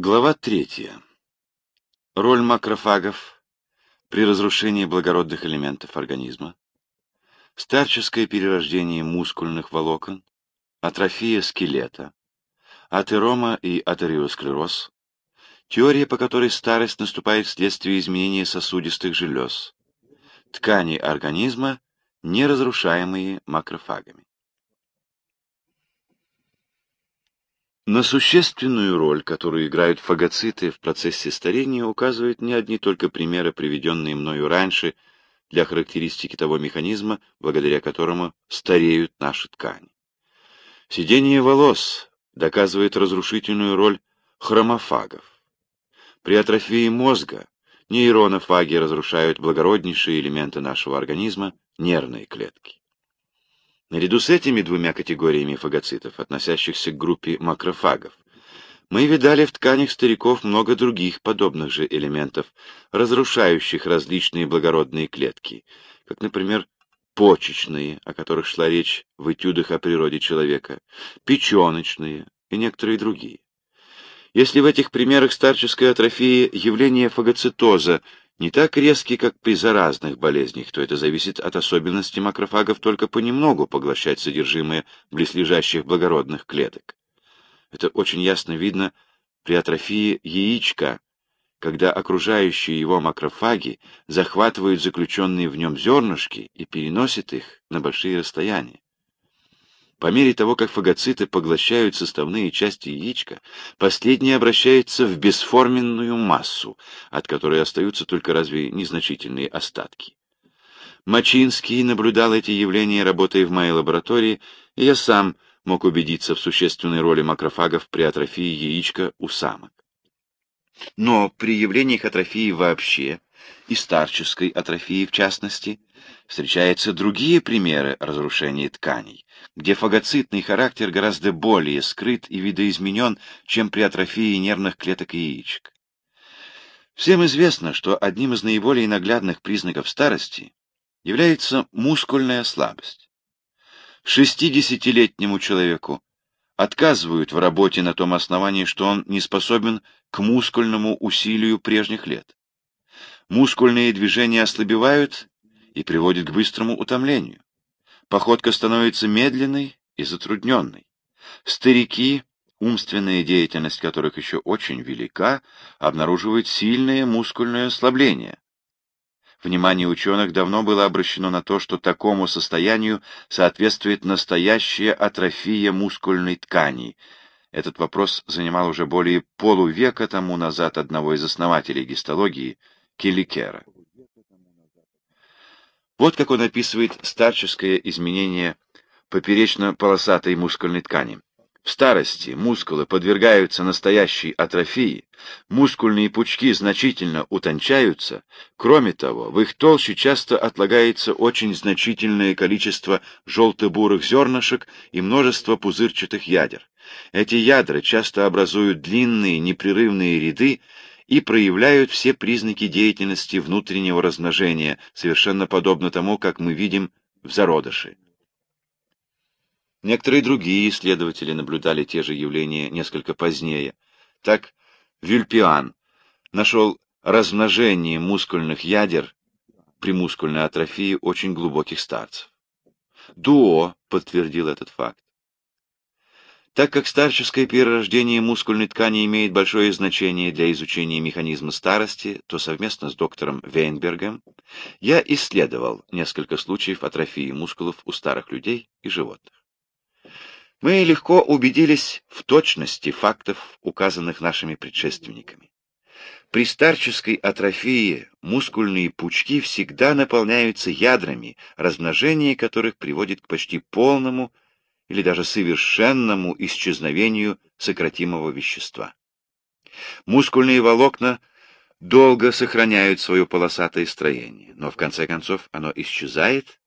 Глава третья. Роль макрофагов при разрушении благородных элементов организма, старческое перерождение мускульных волокон, атрофия скелета, атерома и атериосклероз, теория, по которой старость наступает вследствие изменения сосудистых желез, ткани организма, не разрушаемые макрофагами. На существенную роль, которую играют фагоциты в процессе старения, указывают не одни только примеры, приведенные мною раньше, для характеристики того механизма, благодаря которому стареют наши ткани. Сидение волос доказывает разрушительную роль хромофагов. При атрофии мозга нейронофаги разрушают благороднейшие элементы нашего организма, нервные клетки. Наряду с этими двумя категориями фагоцитов, относящихся к группе макрофагов, мы видали в тканях стариков много других подобных же элементов, разрушающих различные благородные клетки, как, например, почечные, о которых шла речь в этюдах о природе человека, печеночные и некоторые другие. Если в этих примерах старческой атрофии явление фагоцитоза не так резкий, как при заразных болезнях, то это зависит от особенностей макрофагов только понемногу поглощать содержимое близлежащих благородных клеток. Это очень ясно видно при атрофии яичка, когда окружающие его макрофаги захватывают заключенные в нем зернышки и переносят их на большие расстояния. По мере того, как фагоциты поглощают составные части яичка, последние обращаются в бесформенную массу, от которой остаются только разве незначительные остатки. Мачинский наблюдал эти явления, работая в моей лаборатории, и я сам мог убедиться в существенной роли макрофагов при атрофии яичка у самок. Но при явлениях атрофии вообще, и старческой атрофии в частности, встречаются другие примеры разрушения тканей, где фагоцитный характер гораздо более скрыт и видоизменен, чем при атрофии нервных клеток и яичек. Всем известно, что одним из наиболее наглядных признаков старости является мускульная слабость. Шестидесятилетнему человеку отказывают в работе на том основании, что он не способен к мускульному усилию прежних лет. Мускульные движения ослабевают и приводят к быстрому утомлению. Походка становится медленной и затрудненной. Старики, умственная деятельность которых еще очень велика, обнаруживают сильное мускульное ослабление. Внимание ученых давно было обращено на то, что такому состоянию соответствует настоящая атрофия мускульной ткани. Этот вопрос занимал уже более полувека тому назад одного из основателей гистологии, Килликера. Вот как он описывает старческое изменение поперечно-полосатой мускульной ткани. В старости мускулы подвергаются настоящей атрофии, мускульные пучки значительно утончаются, кроме того, в их толще часто отлагается очень значительное количество желто-бурых зернышек и множество пузырчатых ядер. Эти ядра часто образуют длинные непрерывные ряды, и проявляют все признаки деятельности внутреннего размножения, совершенно подобно тому, как мы видим в зародыше. Некоторые другие исследователи наблюдали те же явления несколько позднее. Так Вюльпиан нашел размножение мускульных ядер при мускульной атрофии очень глубоких старцев. Дуо подтвердил этот факт. Так как старческое перерождение мускульной ткани имеет большое значение для изучения механизма старости, то совместно с доктором Вейнбергом я исследовал несколько случаев атрофии мускулов у старых людей и животных. Мы легко убедились в точности фактов, указанных нашими предшественниками. При старческой атрофии мускульные пучки всегда наполняются ядрами, размножение которых приводит к почти полному или даже совершенному исчезновению сократимого вещества. Мускульные волокна долго сохраняют свое полосатое строение, но в конце концов оно исчезает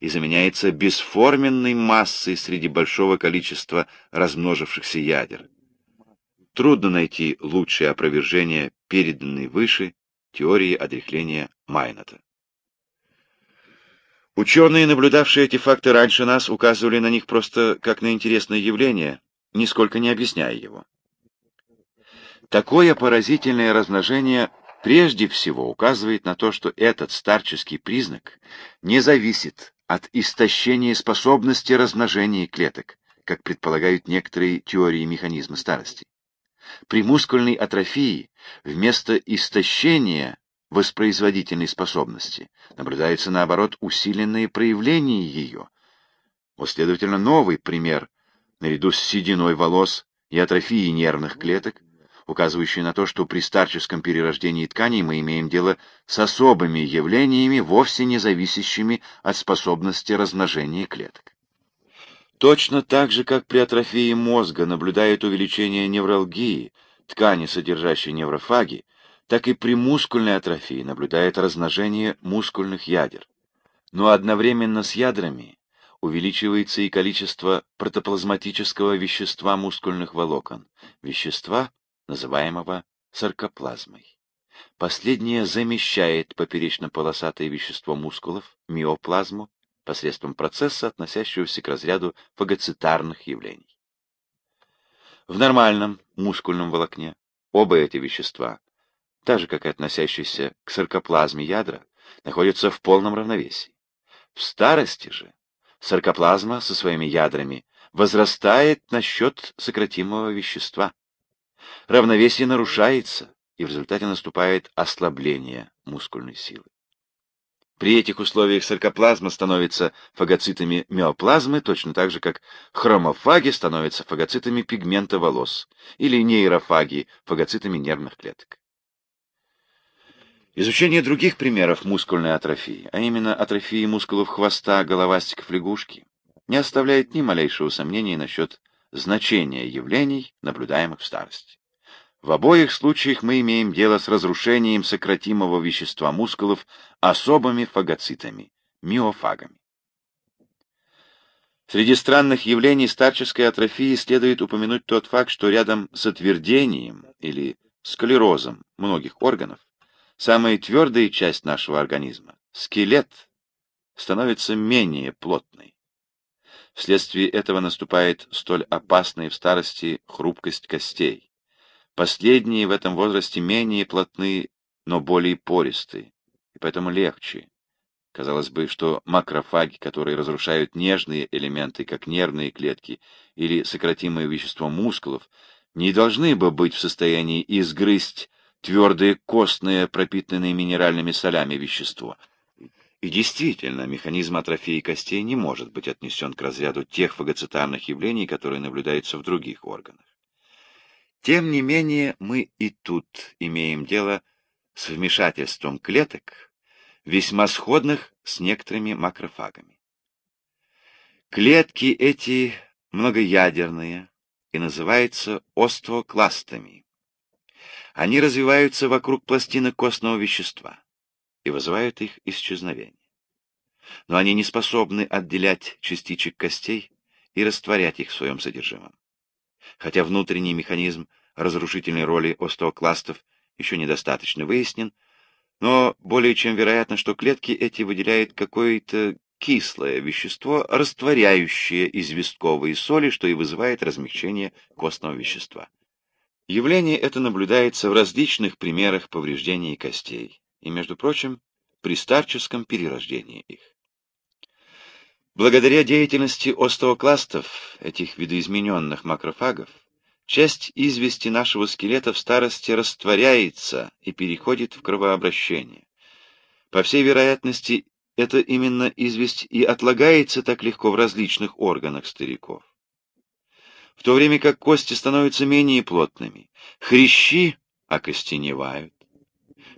и заменяется бесформенной массой среди большого количества размножившихся ядер. Трудно найти лучшее опровержение переданной выше теории отрехления Майната. Ученые, наблюдавшие эти факты раньше нас, указывали на них просто как на интересное явление, нисколько не объясняя его. Такое поразительное размножение прежде всего указывает на то, что этот старческий признак не зависит от истощения способности размножения клеток, как предполагают некоторые теории механизма старости. При мускульной атрофии вместо истощения воспроизводительной способности наблюдается, наоборот, усиленное проявление ее. Вот, следовательно, новый пример, наряду с сединой волос и атрофией нервных клеток, указывающий на то, что при старческом перерождении тканей мы имеем дело с особыми явлениями, вовсе не зависящими от способности размножения клеток. Точно так же, как при атрофии мозга наблюдает увеличение невралгии, ткани, содержащей неврофаги, так и при мускульной атрофии наблюдает размножение мускульных ядер. Но одновременно с ядрами увеличивается и количество протоплазматического вещества мускульных волокон, вещества, называемого саркоплазмой. Последнее замещает поперечно-полосатое вещество мускулов, миоплазму, посредством процесса, относящегося к разряду фагоцитарных явлений. В нормальном мускульном волокне оба эти вещества, так же как и относящиеся к саркоплазме ядра, находятся в полном равновесии. В старости же саркоплазма со своими ядрами возрастает на счет сократимого вещества равновесие нарушается, и в результате наступает ослабление мускульной силы. При этих условиях саркоплазма становится фагоцитами миоплазмы, точно так же, как хромофаги становятся фагоцитами пигмента волос или нейрофаги фагоцитами нервных клеток. Изучение других примеров мускульной атрофии, а именно атрофии мускулов хвоста, головастиков, лягушки, не оставляет ни малейшего сомнения насчет значения явлений, наблюдаемых в старости. В обоих случаях мы имеем дело с разрушением сократимого вещества мускулов особыми фагоцитами, миофагами. Среди странных явлений старческой атрофии следует упомянуть тот факт, что рядом с отвердением или склерозом многих органов самая твердая часть нашего организма, скелет, становится менее плотной. Вследствие этого наступает столь опасная в старости хрупкость костей. Последние в этом возрасте менее плотны, но более пористые, и поэтому легче. Казалось бы, что макрофаги, которые разрушают нежные элементы, как нервные клетки или сократимое вещество мускулов, не должны бы быть в состоянии изгрызть твердое костное, пропитанное минеральными солями вещество. И действительно, механизм атрофии костей не может быть отнесен к разряду тех фагоцитарных явлений, которые наблюдаются в других органах. Тем не менее, мы и тут имеем дело с вмешательством клеток, весьма сходных с некоторыми макрофагами. Клетки эти многоядерные и называются остеокластами. Они развиваются вокруг пластины костного вещества и вызывают их исчезновение. Но они не способны отделять частичек костей и растворять их в своем содержимом хотя внутренний механизм разрушительной роли остеокластов еще недостаточно выяснен, но более чем вероятно, что клетки эти выделяют какое-то кислое вещество, растворяющее известковые соли, что и вызывает размягчение костного вещества. Явление это наблюдается в различных примерах повреждений костей и, между прочим, при старческом перерождении их. Благодаря деятельности остеокластов, этих видоизмененных макрофагов, часть извести нашего скелета в старости растворяется и переходит в кровообращение. По всей вероятности, это именно известь и отлагается так легко в различных органах стариков. В то время как кости становятся менее плотными, хрящи окостеневают.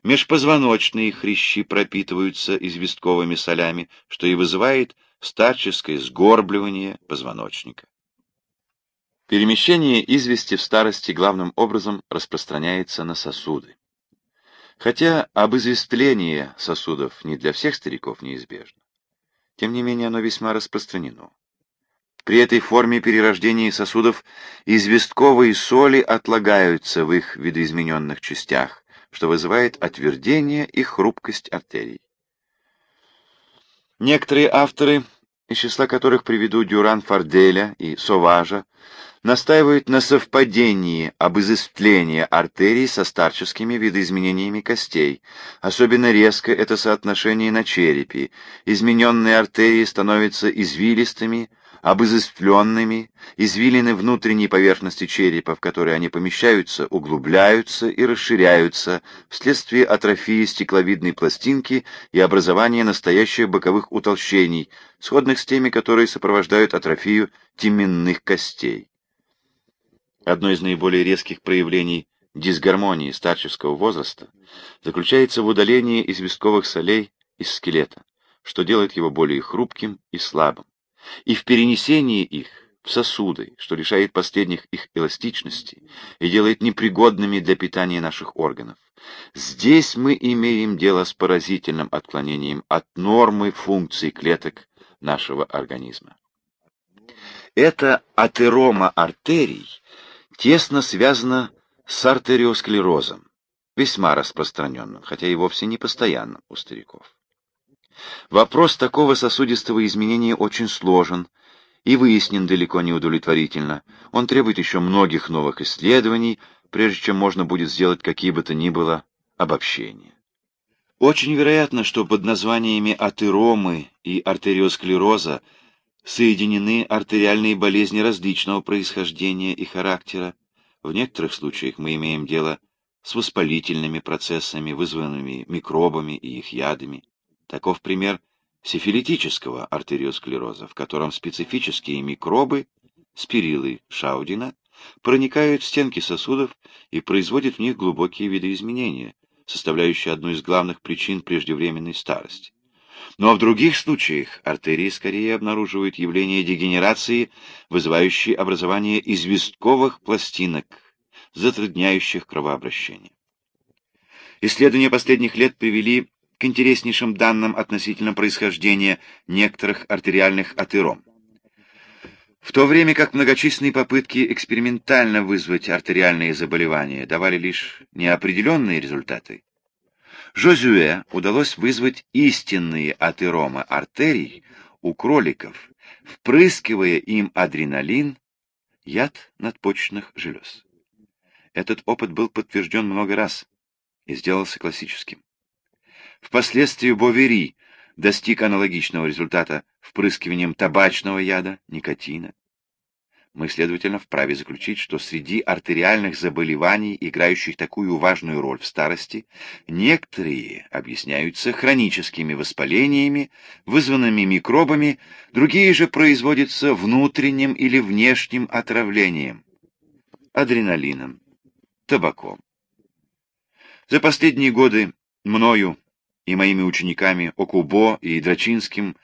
Межпозвоночные хрящи пропитываются известковыми солями, что и вызывает старческое сгорбливание позвоночника. Перемещение извести в старости главным образом распространяется на сосуды. Хотя об известлении сосудов не для всех стариков неизбежно, тем не менее оно весьма распространено. При этой форме перерождения сосудов известковые соли отлагаются в их видоизмененных частях, что вызывает отвердение и хрупкость артерий. Некоторые авторы, из числа которых приведу Дюран Фарделя и Соважа, настаивают на совпадении об изыстлении артерий со старческими видоизменениями костей. Особенно резко это соотношение на черепе. Измененные артерии становятся извилистыми, обызыстленными, извилины внутренней поверхности черепа, в которые они помещаются, углубляются и расширяются вследствие атрофии стекловидной пластинки и образования настоящих боковых утолщений, сходных с теми, которые сопровождают атрофию теменных костей. Одно из наиболее резких проявлений дисгармонии старческого возраста заключается в удалении известковых солей из скелета, что делает его более хрупким и слабым и в перенесении их в сосуды, что лишает последних их эластичности и делает непригодными для питания наших органов. Здесь мы имеем дело с поразительным отклонением от нормы функций клеток нашего организма. Это атерома артерий тесно связано с артериосклерозом, весьма распространенным, хотя и вовсе не постоянным у стариков. Вопрос такого сосудистого изменения очень сложен и выяснен далеко не удовлетворительно. Он требует еще многих новых исследований, прежде чем можно будет сделать какие бы то ни было обобщения. Очень вероятно, что под названиями атеромы и артериосклероза соединены артериальные болезни различного происхождения и характера. В некоторых случаях мы имеем дело с воспалительными процессами, вызванными микробами и их ядами. Таков пример сифилитического артериосклероза, в котором специфические микробы, спирилы Шаудина, проникают в стенки сосудов и производят в них глубокие видоизменения, составляющие одну из главных причин преждевременной старости. Но в других случаях артерии скорее обнаруживают явление дегенерации, вызывающие образование известковых пластинок, затрудняющих кровообращение. Исследования последних лет привели к интереснейшим данным относительно происхождения некоторых артериальных атером. В то время как многочисленные попытки экспериментально вызвать артериальные заболевания давали лишь неопределенные результаты, Жозюэ удалось вызвать истинные атеромы артерий у кроликов, впрыскивая им адреналин, яд надпочечных желез. Этот опыт был подтвержден много раз и сделался классическим. Впоследствии Бовери достиг аналогичного результата впрыскиванием табачного яда, никотина. Мы, следовательно, вправе заключить, что среди артериальных заболеваний, играющих такую важную роль в старости, некоторые объясняются хроническими воспалениями, вызванными микробами, другие же производятся внутренним или внешним отравлением, адреналином, табаком. За последние годы мною и моими учениками Окубо и Драчинским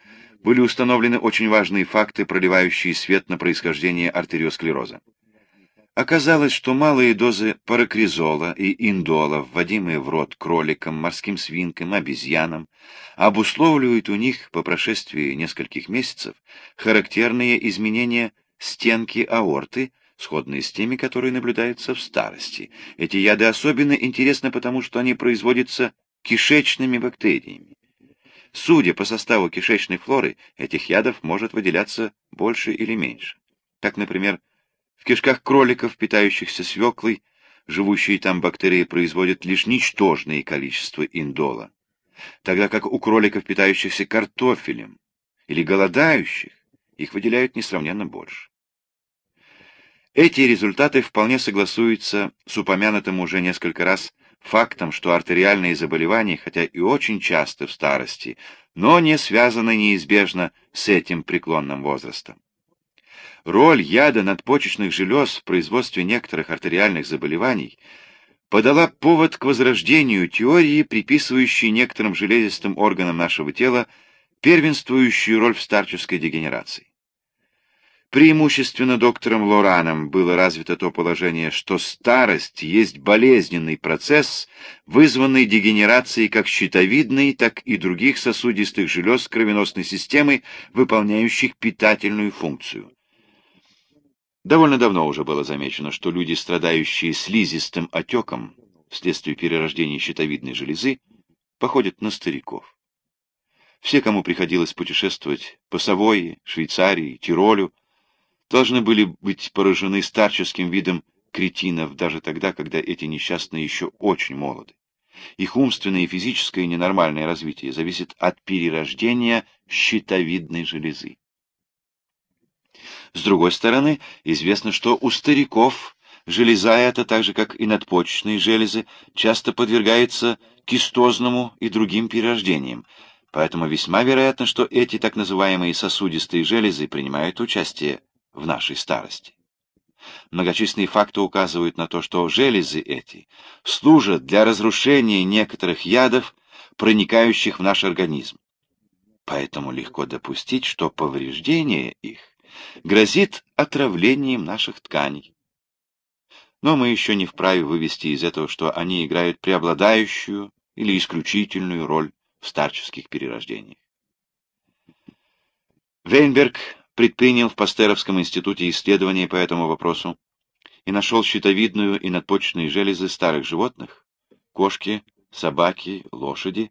были установлены очень важные факты, проливающие свет на происхождение артериосклероза. Оказалось, что малые дозы паракризола и индола, вводимые в рот кроликам, морским свинкам, обезьянам, обусловливают у них по прошествии нескольких месяцев характерные изменения стенки аорты, сходные с теми, которые наблюдаются в старости. Эти яды особенно интересны потому, что они производятся кишечными бактериями. Судя по составу кишечной флоры, этих ядов может выделяться больше или меньше. Так, например, в кишках кроликов, питающихся свеклой, живущие там бактерии производят лишь ничтожное количество индола, тогда как у кроликов, питающихся картофелем или голодающих, их выделяют несравненно больше. Эти результаты вполне согласуются с упомянутым уже несколько раз фактом, что артериальные заболевания, хотя и очень часто в старости, но не связаны неизбежно с этим преклонным возрастом. Роль яда надпочечных желез в производстве некоторых артериальных заболеваний подала повод к возрождению теории, приписывающей некоторым железистым органам нашего тела первенствующую роль в старческой дегенерации. Преимущественно доктором Лораном было развито то положение, что старость есть болезненный процесс, вызванный дегенерацией как щитовидной, так и других сосудистых желез кровеносной системы, выполняющих питательную функцию. Довольно давно уже было замечено, что люди, страдающие слизистым отеком вследствие перерождения щитовидной железы, походят на стариков. Все, кому приходилось путешествовать по Савойи, Швейцарии, Тиролю, должны были быть поражены старческим видом кретинов даже тогда, когда эти несчастные еще очень молоды. Их умственное и физическое ненормальное развитие зависит от перерождения щитовидной железы. С другой стороны, известно, что у стариков железа эта, так же как и надпочечные железы, часто подвергается кистозному и другим перерождениям, поэтому весьма вероятно, что эти так называемые сосудистые железы принимают участие в нашей старости. Многочисленные факты указывают на то, что железы эти служат для разрушения некоторых ядов, проникающих в наш организм. Поэтому легко допустить, что повреждение их грозит отравлением наших тканей. Но мы еще не вправе вывести из этого, что они играют преобладающую или исключительную роль в старческих перерождениях. Вейнберг предпринял в Пастеровском институте исследования по этому вопросу и нашел щитовидную и надпочечные железы старых животных, кошки, собаки, лошади,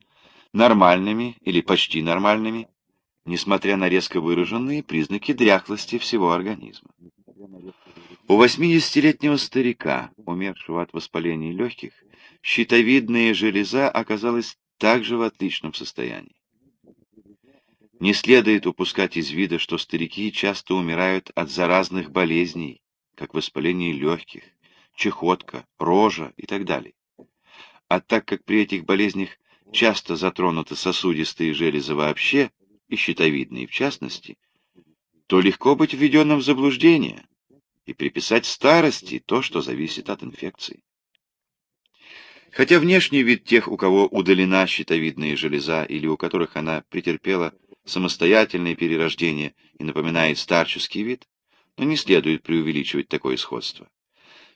нормальными или почти нормальными, несмотря на резко выраженные признаки дряхлости всего организма. У 80-летнего старика, умершего от воспаления легких, щитовидная железа оказалась также в отличном состоянии. Не следует упускать из вида, что старики часто умирают от заразных болезней, как воспаление легких, чехотка, рожа и так далее. А так как при этих болезнях часто затронуты сосудистые железы вообще, и щитовидные в частности, то легко быть введенным в заблуждение и приписать старости то, что зависит от инфекции. Хотя внешний вид тех, у кого удалена щитовидная железа или у которых она претерпела самостоятельное перерождение и напоминает старческий вид, но не следует преувеличивать такое сходство.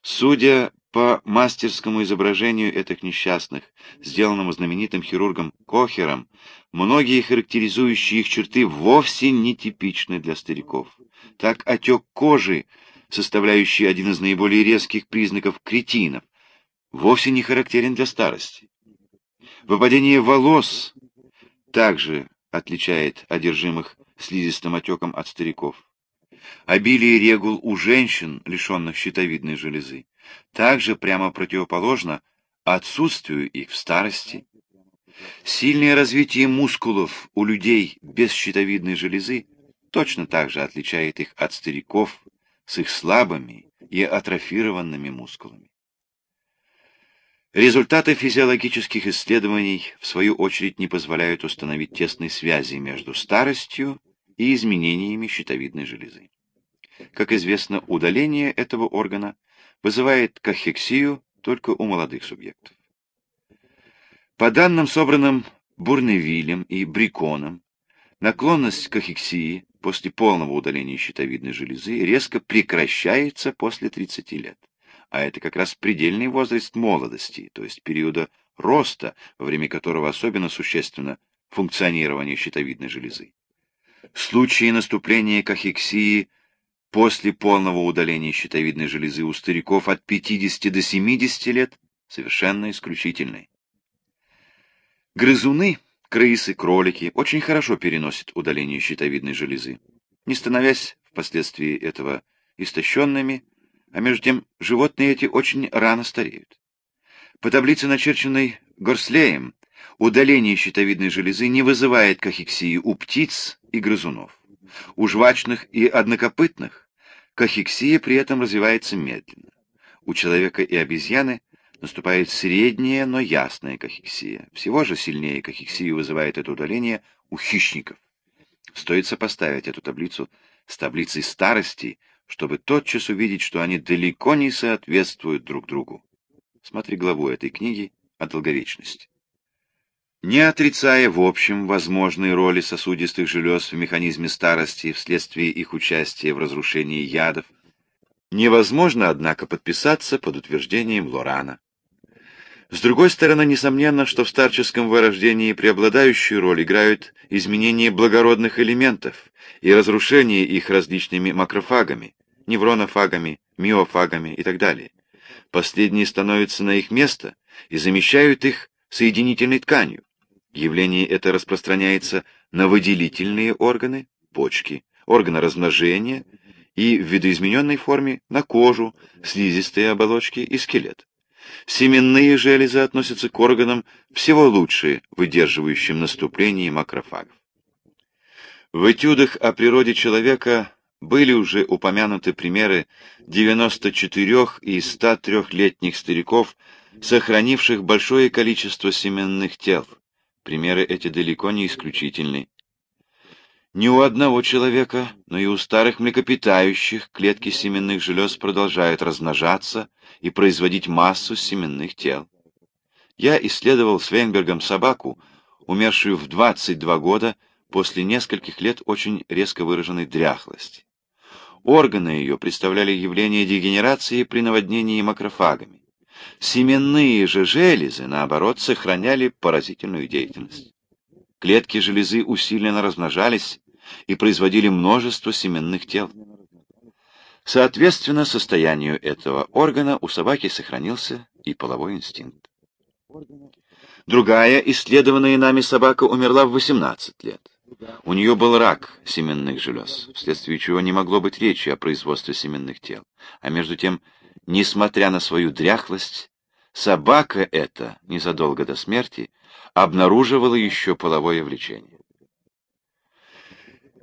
Судя по мастерскому изображению этих несчастных, сделанному знаменитым хирургом Кохером, многие характеризующие их черты вовсе не типичны для стариков. Так отек кожи, составляющий один из наиболее резких признаков кретинов, вовсе не характерен для старости. Выпадение волос также отличает одержимых слизистым отеком от стариков. Обилие регул у женщин, лишенных щитовидной железы, также прямо противоположно отсутствию их в старости. Сильное развитие мускулов у людей без щитовидной железы точно так же отличает их от стариков с их слабыми и атрофированными мускулами. Результаты физиологических исследований, в свою очередь, не позволяют установить тесной связи между старостью и изменениями щитовидной железы. Как известно, удаление этого органа вызывает кахексию только у молодых субъектов. По данным, собранным Бурневилем и Бриконом, наклонность кахексии после полного удаления щитовидной железы резко прекращается после 30 лет а это как раз предельный возраст молодости, то есть периода роста, во время которого особенно существенно функционирование щитовидной железы. Случаи наступления кахексии после полного удаления щитовидной железы у стариков от 50 до 70 лет совершенно исключительны. Грызуны, крысы, кролики очень хорошо переносят удаление щитовидной железы, не становясь впоследствии этого истощенными, а между тем животные эти очень рано стареют. По таблице, начерченной Горслеем, удаление щитовидной железы не вызывает кахексии у птиц и грызунов. У жвачных и однокопытных кахексия при этом развивается медленно. У человека и обезьяны наступает средняя, но ясная кахексия. Всего же сильнее кахексию вызывает это удаление у хищников. Стоит сопоставить эту таблицу с таблицей старости чтобы тотчас увидеть, что они далеко не соответствуют друг другу. Смотри главу этой книги о долговечности. Не отрицая в общем возможные роли сосудистых желез в механизме старости вследствие их участия в разрушении ядов, невозможно, однако, подписаться под утверждением Лорана. С другой стороны, несомненно, что в старческом вырождении преобладающую роль играют изменения благородных элементов и разрушение их различными макрофагами, невронофагами, миофагами и так далее. Последние становятся на их место и замещают их соединительной тканью. Явление это распространяется на выделительные органы, почки, органы размножения и в видоизмененной форме на кожу, слизистые оболочки и скелет. Семенные железы относятся к органам всего лучше выдерживающим наступление макрофагов. В этюдах о природе человека были уже упомянуты примеры 94 и 103-летних стариков, сохранивших большое количество семенных тел. Примеры эти далеко не исключительны. Не у одного человека, но и у старых млекопитающих клетки семенных желез продолжают размножаться и производить массу семенных тел. Я исследовал с Вейнбергом собаку, умершую в 22 года после нескольких лет очень резко выраженной дряхлости. Органы ее представляли явление дегенерации при наводнении макрофагами. Семенные же железы, наоборот, сохраняли поразительную деятельность. Клетки железы усиленно размножались и производили множество семенных тел. Соответственно, состоянию этого органа у собаки сохранился и половой инстинкт. Другая, исследованная нами собака, умерла в 18 лет. У нее был рак семенных желез, вследствие чего не могло быть речи о производстве семенных тел. А между тем, несмотря на свою дряхлость, собака эта, незадолго до смерти, обнаруживала еще половое влечение.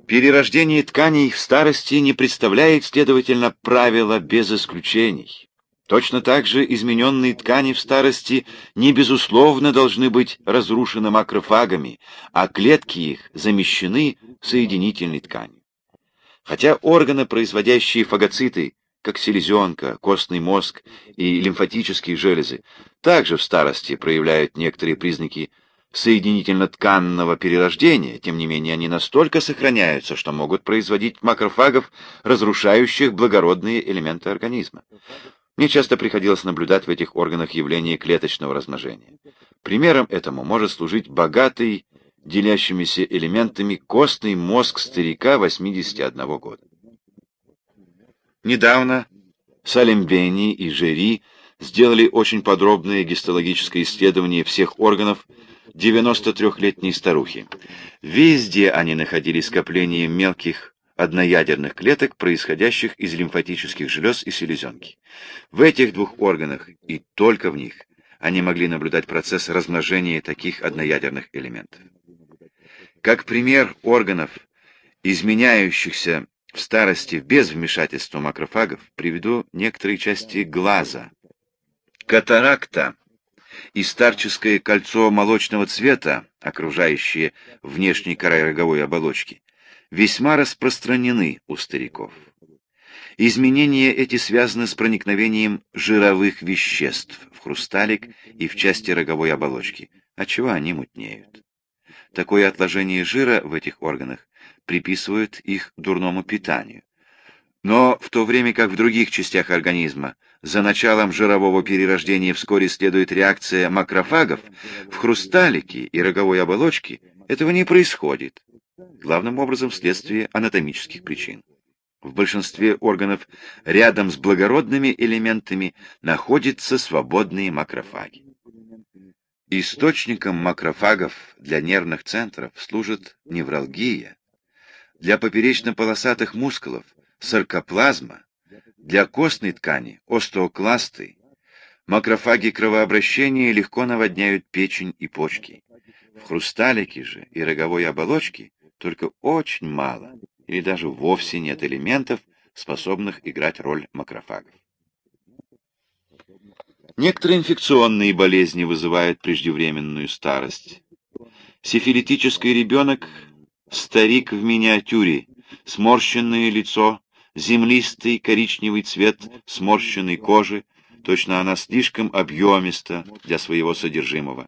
Перерождение тканей в старости не представляет, следовательно, правила без исключений. Точно так же измененные ткани в старости не безусловно должны быть разрушены макрофагами, а клетки их замещены соединительной тканью. Хотя органы, производящие фагоциты, как селезенка, костный мозг и лимфатические железы, также в старости проявляют некоторые признаки соединительно-тканного перерождения, тем не менее они настолько сохраняются, что могут производить макрофагов, разрушающих благородные элементы организма. Мне часто приходилось наблюдать в этих органах явление клеточного размножения. Примером этому может служить богатый делящимися элементами костный мозг старика 81 года. Недавно Салембени и Жери сделали очень подробное гистологическое исследование всех органов 93-летней старухи. Везде они находили скопление мелких одноядерных клеток, происходящих из лимфатических желез и селезенки. В этих двух органах и только в них они могли наблюдать процесс размножения таких одноядерных элементов. Как пример органов, изменяющихся в старости без вмешательства макрофагов, приведу некоторые части глаза. Катаракта и старческое кольцо молочного цвета, окружающее внешний край роговой оболочки, весьма распространены у стариков. Изменения эти связаны с проникновением жировых веществ в хрусталик и в части роговой оболочки, отчего они мутнеют. Такое отложение жира в этих органах приписывают их дурному питанию. Но в то время как в других частях организма за началом жирового перерождения вскоре следует реакция макрофагов, в хрусталике и роговой оболочке этого не происходит, главным образом вследствие анатомических причин. В большинстве органов рядом с благородными элементами находятся свободные макрофаги. Источником макрофагов для нервных центров служит невралгия, для поперечно-полосатых мускулов – саркоплазма, для костной ткани – остеокласты. Макрофаги кровообращения легко наводняют печень и почки. В хрусталике же и роговой оболочке только очень мало или даже вовсе нет элементов, способных играть роль макрофагов. Некоторые инфекционные болезни вызывают преждевременную старость. Сифилитический ребенок – старик в миниатюре, сморщенное лицо, землистый коричневый цвет сморщенной кожи, точно она слишком объемиста для своего содержимого.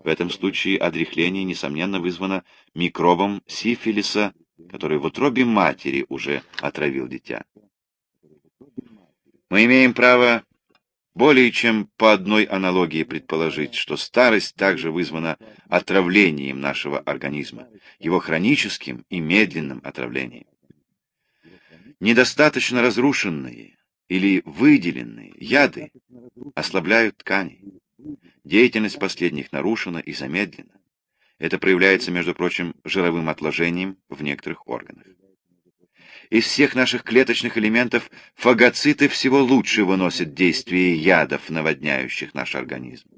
В этом случае одряхление, несомненно, вызвано микробом сифилиса, который в утробе матери уже отравил дитя. Мы имеем право более чем по одной аналогии предположить, что старость также вызвана отравлением нашего организма, его хроническим и медленным отравлением. Недостаточно разрушенные или выделенные яды ослабляют ткани. Деятельность последних нарушена и замедлена. Это проявляется, между прочим, жировым отложением в некоторых органах. Из всех наших клеточных элементов фагоциты всего лучше выносят действие ядов, наводняющих наш организм.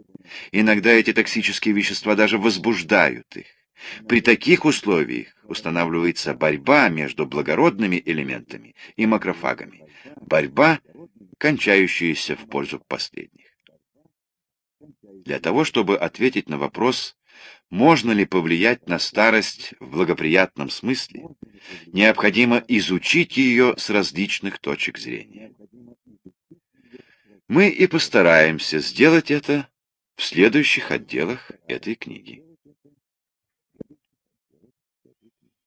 Иногда эти токсические вещества даже возбуждают их. При таких условиях устанавливается борьба между благородными элементами и макрофагами. Борьба, кончающаяся в пользу последних. Для того, чтобы ответить на вопрос, можно ли повлиять на старость в благоприятном смысле, необходимо изучить ее с различных точек зрения. Мы и постараемся сделать это в следующих отделах этой книги.